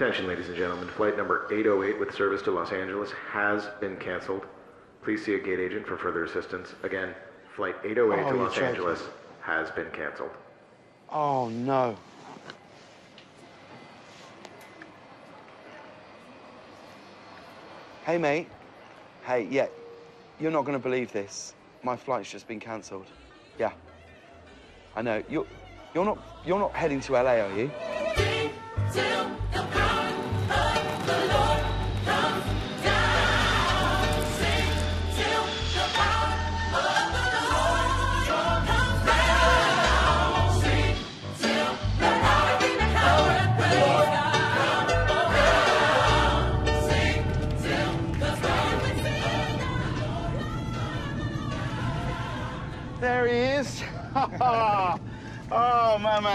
Attention, ladies and gentlemen. Flight number 808 with service to Los Angeles has been canceled. Please see a gate agent for further assistance. Again, flight 808 Oh, to you're Los joking. Angeles has been canceled. Oh, no. Hey, mate. Hey, yeah, you're not going to believe this. My flight's just been cancelled. Yeah. I know. You're, you're, not, you're not heading to LA, are you?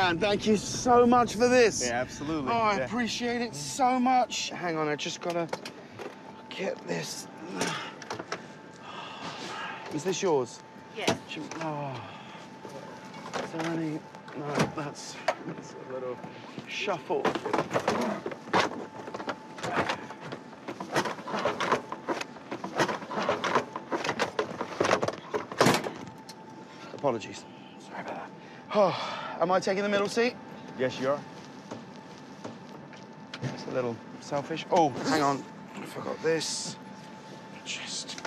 Man, thank you so much for this. Yeah, absolutely. Oh, I Yeah. appreciate it so much. Hang on, I just gotta get this. Is this yours? Yes. Jim- Oh. Is there any? No, that's, that's a little shuffle. Apologies. Sorry about that. Oh, am I taking the middle seat? Yes, you are. It's a little selfish. Oh, hang on. I forgot this. Just.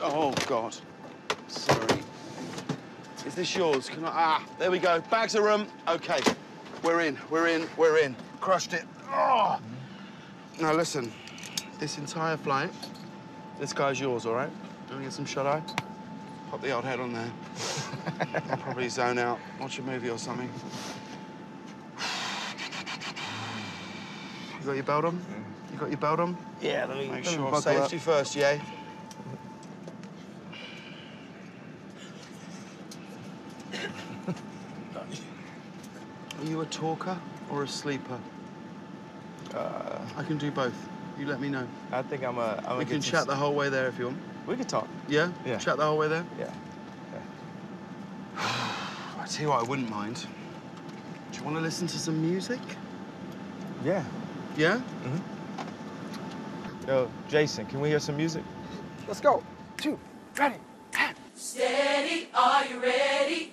Oh, God. Sorry. Is this yours? Can I? Ah, there we go. Bags of room. Okay. We're in. We're in. We're in. Crushed it. Oh. Now listen. This entire flight, this guy's yours, all right? Let me get some shut eye. Pop the old head on there. I'll probably zone out, watch a movie or something. You got your belt on? You got your belt on? Yeah, let me Make let me sure. buckle up. Safety first, yeah? Are you a talker or a sleeper? Uh, I can do both. You let me know. I think I'm a. I'm we a can chat the whole way there if you want. We could talk. Yeah? Yeah. Chat the whole way there? Yeah. yeah. I tell you what, I wouldn't mind. Do you want to listen to some music? Yeah. Yeah? Mhm. Yo, Jason, can we hear some music? Let's go. Two, ready. Steady, are you ready?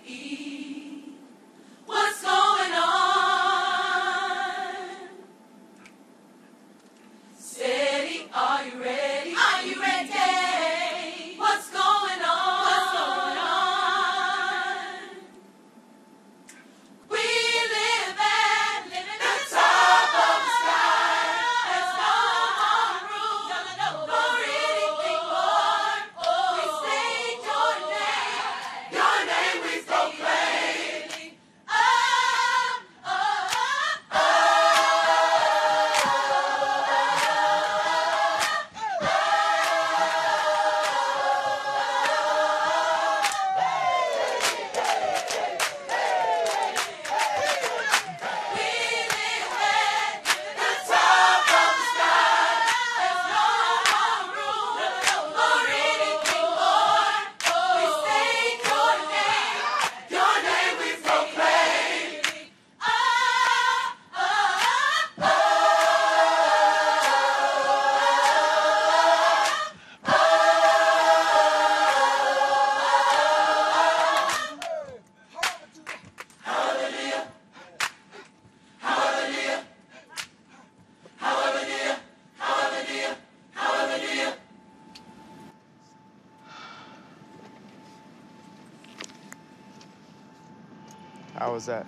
How was that?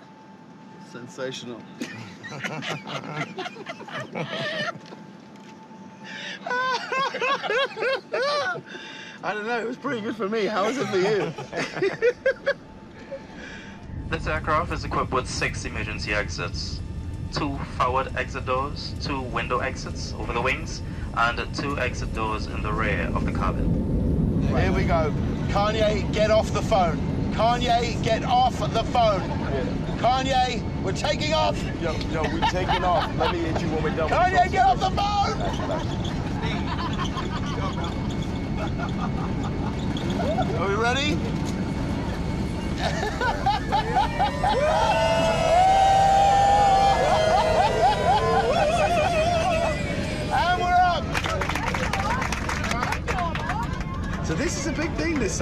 Sensational. I don't know, it was pretty good for me. How was it for you? This aircraft is equipped with six emergency exits, two forward exit doors, two window exits over the wings, and two exit doors in the rear of the cabin. Here we go. Kanye, get off the phone. Kanye, get off the phone. Kanye, we're taking off. Yo, yo, we're taking off. Let me hit you when we're done. Kanye, get off the phone.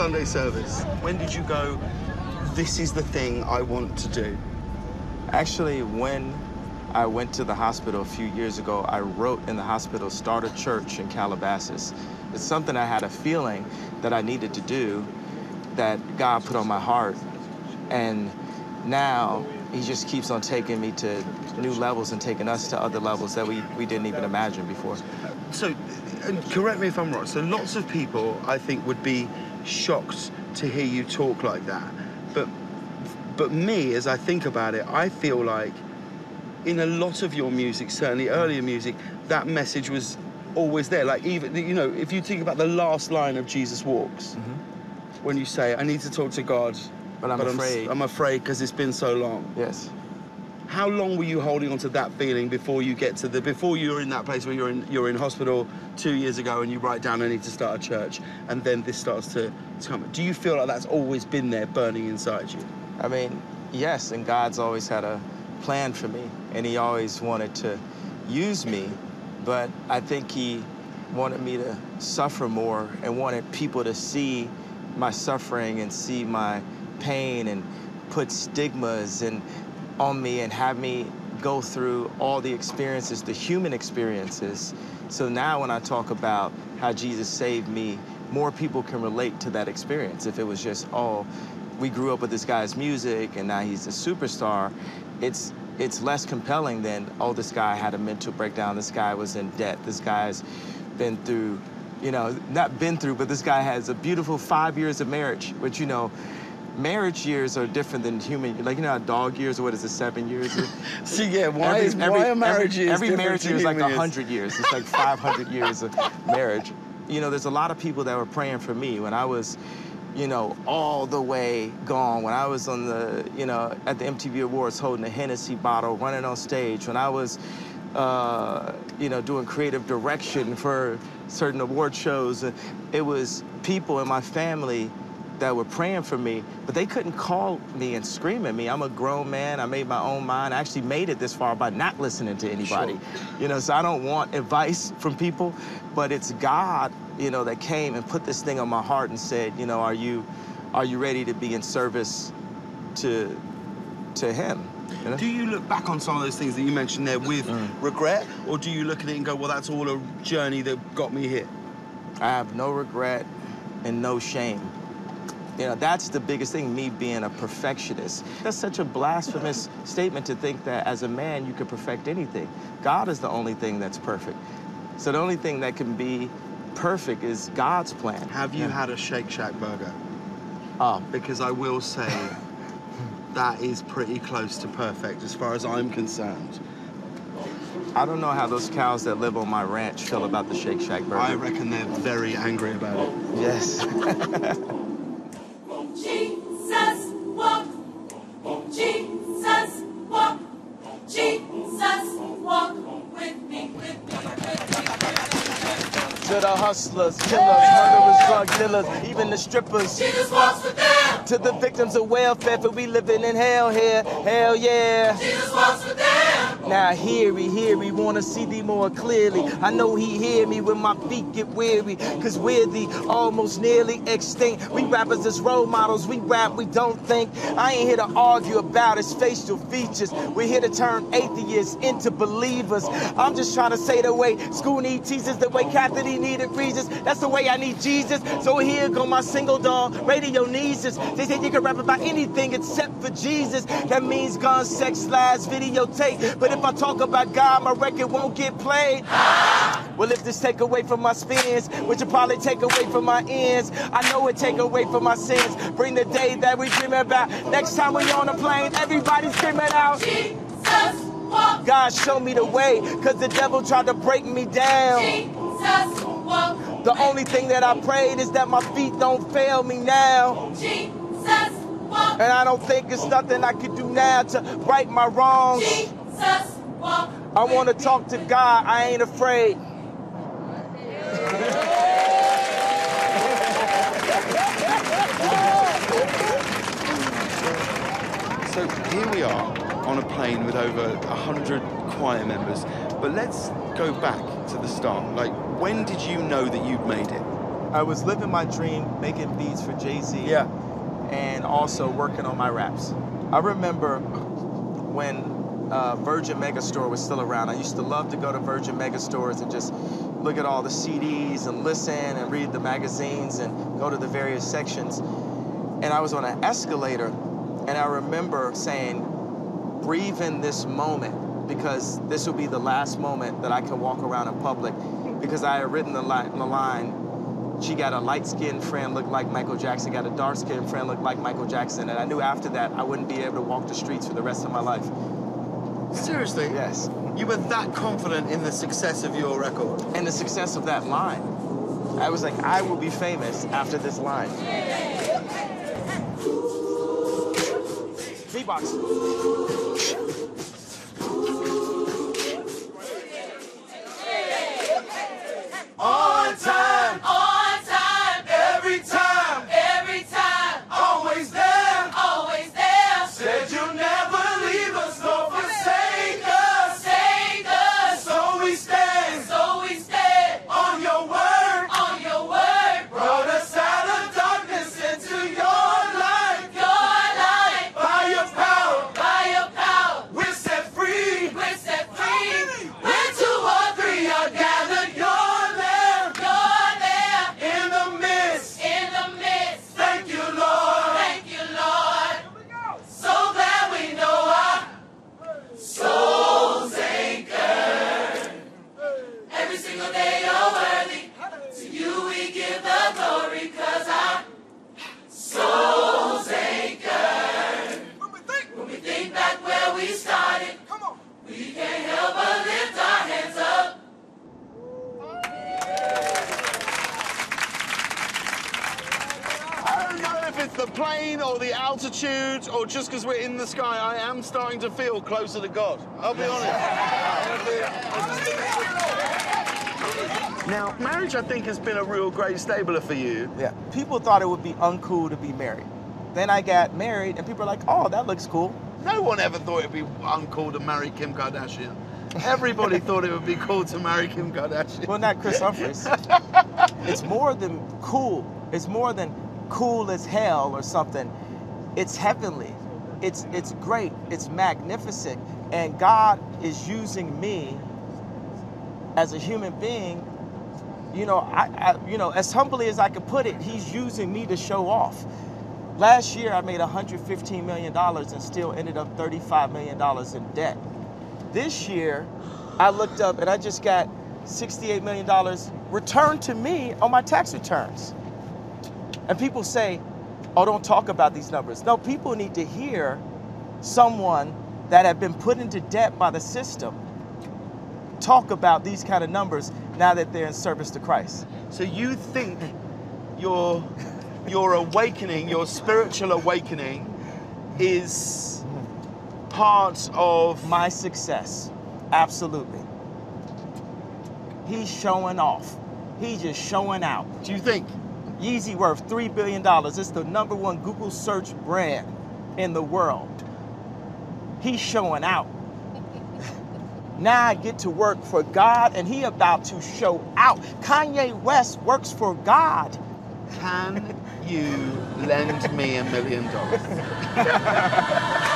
Sunday service. When did you go, this is the thing I want to do? Actually, when I went to the hospital a few years ago, I wrote in the hospital, start a church in Calabasas. It's something I had a feeling that I needed to do that God put on my heart. And now he just keeps on taking me to new levels and taking us to other levels that we, we didn't even imagine before. So, and correct me if I'm wrong. So, lots of people, I think, would be shocked to hear you talk like that. But, but me, as I think about it, I feel like in a lot of your music, certainly earlier music, that message was always there. Like even, you know, if you think about the last line of Jesus Walks, mm-hmm. when you say, "I need to talk to God," But I'm afraid. I'm afraid because it's been so long. Yes. How long were you holding on to that feeling before you get to the before you're in that place where you're in you're in hospital two years ago and you write down I need to start a church and then this starts to, to come? Do you feel like that's always been there burning inside you? I mean, yes, and God's always had a plan for me, and He always wanted to use me, but I think He wanted me to suffer more and wanted people to see my suffering and see my pain and put stigmas and on me and have me go through all the experiences, the human experiences. So now when I talk about how Jesus saved me, more people can relate to that experience. If it was just, oh, we grew up with this guy's music and now he's a superstar, it's it's less compelling than, oh, this guy had a mental breakdown, this guy was in debt, this guy's been through, you know, not been through, but this guy has a beautiful five years of marriage, which, you know, marriage years are different than human, like, you know, how dog years, or what is it, seven years? So yeah, why Every- is every- why are marriage every, years every marriage year is like 100 years. It's like 500 years of marriage. You know, there's a lot of people that were praying for me when I was, you know, all the way gone. When I was on the, you know, at the MTV Awards holding a Hennessy bottle, running on stage. When I was, uh, you know, doing creative direction for certain award shows. It was people in my family that were praying for me, but they couldn't call me and scream at me. I'm a grown man. I made my own mind. I actually made it this far by not listening to anybody. You know, so I don't want advice from people, but it's God, you know, that came and put this thing on my heart and said, you know, are you are you ready to be in service to to him? You know? Do you look back on some of those things that you mentioned there with Mm. regret, or do you look at it and go, well, that's all a journey that got me here? I have no regret and no shame. You know, that's the biggest thing, me being a perfectionist. That's such a blasphemous statement to think that as a man you could perfect anything. God is the only thing that's perfect. So the only thing that can be perfect is God's plan. Have you Yeah. had a Shake Shack burger? Um, Because I will say that is pretty close to perfect as far as I'm concerned. I don't know how those cows that live on my ranch feel about the Shake Shack burger. I reckon they're very angry about it. yes. Jesus walk with me, with me, with me. to the hustlers, killers, murderers, drug dealers, even the strippers. Jesus walks with them. To the victims of welfare, for we living in hell here. Hell yeah. Jesus walks with them. Now hear he, hear me, wanna see thee more clearly. I know he hear me when my feet get weary, cause we're the almost nearly extinct. We rappers as role models, we rap, we don't think. I ain't here to argue about his facial features. We're here to turn atheists into believers. I'm just trying to say the way school need teachers, the way Kathie Lee needed Regis. That's the way I need Jesus. So here go my single dog, radio nieces. They say you can rap about anything except for Jesus. That means gun, sex, lies, videotape. But if I talk about God, my record won't get played. Well, if this take away from my spins, which will probably take away from my ends, I know it take away from my sins. Bring the day that we dream about. Next time we on a plane, everybody's screaming out. Jesus walk. God, show me the way, cause the devil tried to break me down. Jesus walk. The only thing that I prayed is that my feet don't fail me now. Jesus walk. And I don't think it's nothing I can do now to right my wrongs. Jesus. I want to talk to God, I ain't afraid. So here we are on a plane with over 100 choir members. But let's go back to the start. Like, when did you know that you'd made it? I was living my dream, making beats for Jay Z. Yeah. And also working on my raps. I remember when uh, Virgin Megastore was still around. I used to love to go to Virgin Megastores and just look at all the CDs and listen and read the magazines and go to the various sections. And I was on an escalator, and I remember saying, breathe in this moment because this will be the last moment that I can walk around in public because I had written the line, the line she got a light-skinned friend look like Michael Jackson, got a dark-skinned friend look like Michael Jackson, and I knew after that I wouldn't be able to walk the streets for the rest of my life. Seriously? Yes. You were that confident in the success of your record. And the success of that line. I was like, I will be famous after this line. Beatbox. Altitude just because we're in the sky. I am starting to feel closer to God. I'll be honest. Now, marriage, I think, has been a real great stabler for you. Yeah. People thought it would be uncool to be married. Then I got married, and people are like, oh, that looks cool. No one ever thought it'd be uncool to marry Kim Kardashian. Everybody thought it would be cool to marry Kim Kardashian. Well, not Kris Humphries. it's more than cool. It's more than cool as hell or something. It's heavenly. It's it's great. It's magnificent. And God is using me as a human being. You know, I, I you know, as humbly as I could put it, He's using me to show off. Last year, I made 115 million dollars and still ended up 35 million dollars in debt. This year, I looked up and I just got $68 million returned to me on my tax returns. And people say, oh, don't talk about these numbers. No, people need to hear someone that had been put into debt by the system talk about these kind of numbers now that they're in service to Christ. So you think your your awakening, your spiritual awakening, is part of My success, absolutely. He's showing off. He's just showing out. Do you think? Yeezy worth $3 billion. It's the number one Google search brand in the world. He's showing out. now I get to work for God and he about to show out. Kanye West works for God. Can you lend me a million dollars?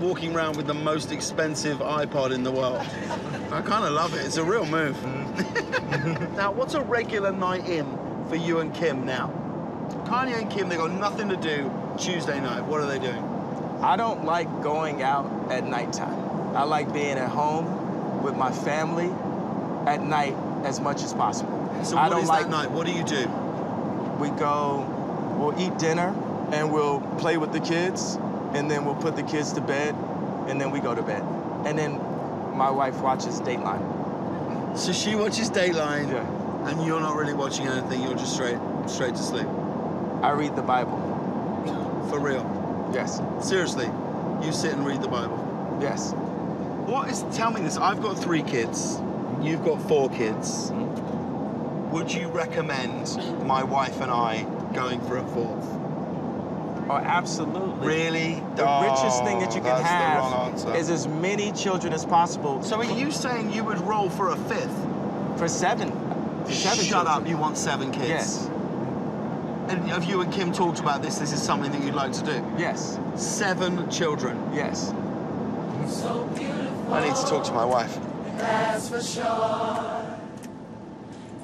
walking around with the most expensive iPod in the world. I kind of love it. It's a real move. Mm-hmm. now, what's a regular night in for you and Kim now? Kanye and Kim, they got nothing to do Tuesday night. What are they doing? I don't like going out at nighttime. I like being at home with my family at night as much as possible. So I don't is like that night? What do you do? we go, we'll eat dinner and we'll play with the kids and then we'll put the kids to bed and then we go to bed. And then my wife watches Dateline. So she watches Dateline, Yeah. And you're not really watching anything. You're just straight straight to sleep. I read the Bible. For real. Yes. Seriously, you sit and read the Bible. Yes. What is? Tell me this. I've got three kids. You've got four kids. Mm-hmm. Would you recommend my wife and I going for a fourth? Oh, absolutely. Really? The richest thing that oh, you can that's the wrong have is as many children as possible. So are you saying you would roll for a fifth? for seven? For seven Shut up! You want seven kids? Yes. And have you and Kim talked about this? This is something that you'd like to do. Yes. Seven children. Yes. I need to talk to my wife. That's for sure.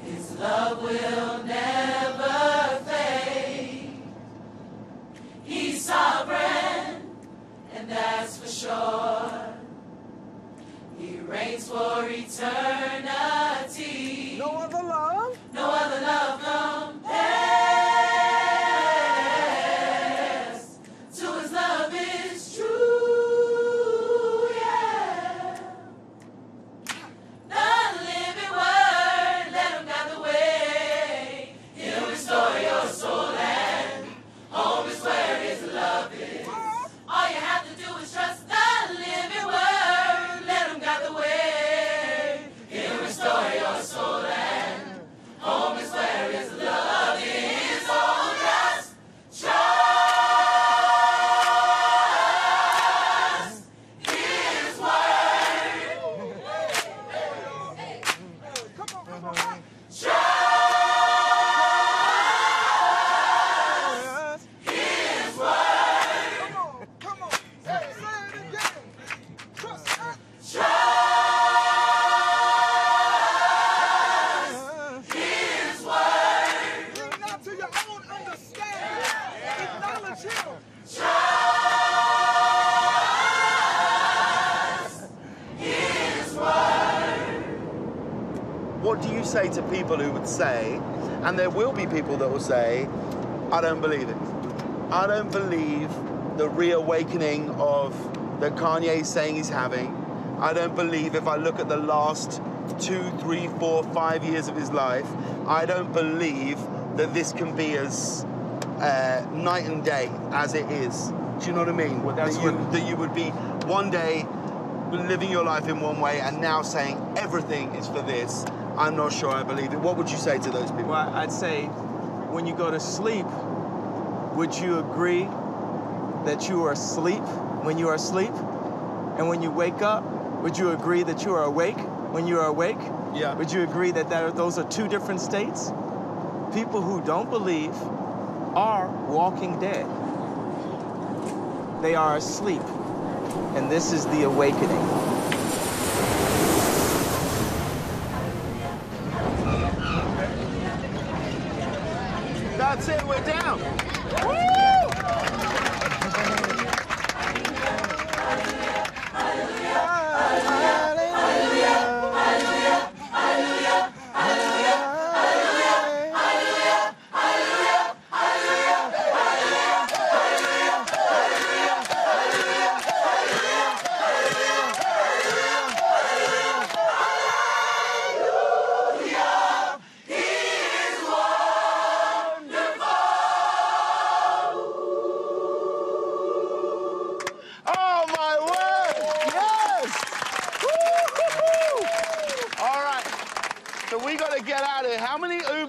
His love will never What do you say to people who would say, and there will be people that will say, I don't believe it. I don't believe the reawakening of that Kanye is saying he's having. I don't believe if I look at the last two, three, four, five years of his life, I don't believe that this can be as uh, night and day as it is. Do you know what I mean? Well, that, you, what- that you would be one day living your life in one way and now saying everything is for this. I'm not sure I believe it. What would you say to those people? Well, I'd say when you go to sleep, would you agree that you are asleep when you are asleep? And when you wake up, would you agree that you are awake when you are awake? Yeah. Would you agree that, that those are two different states? People who don't believe are walking dead. They are asleep. And this is the awakening. That's it, we're down. Oh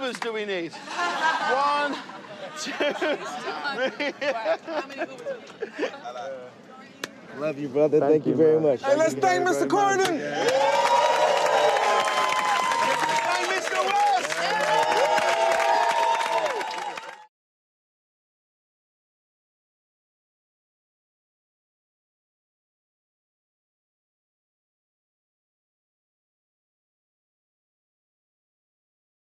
How Ubers do we need? One, two, three. Love you, brother. Thank, you very much. Hey, let's thank Mr. Corden.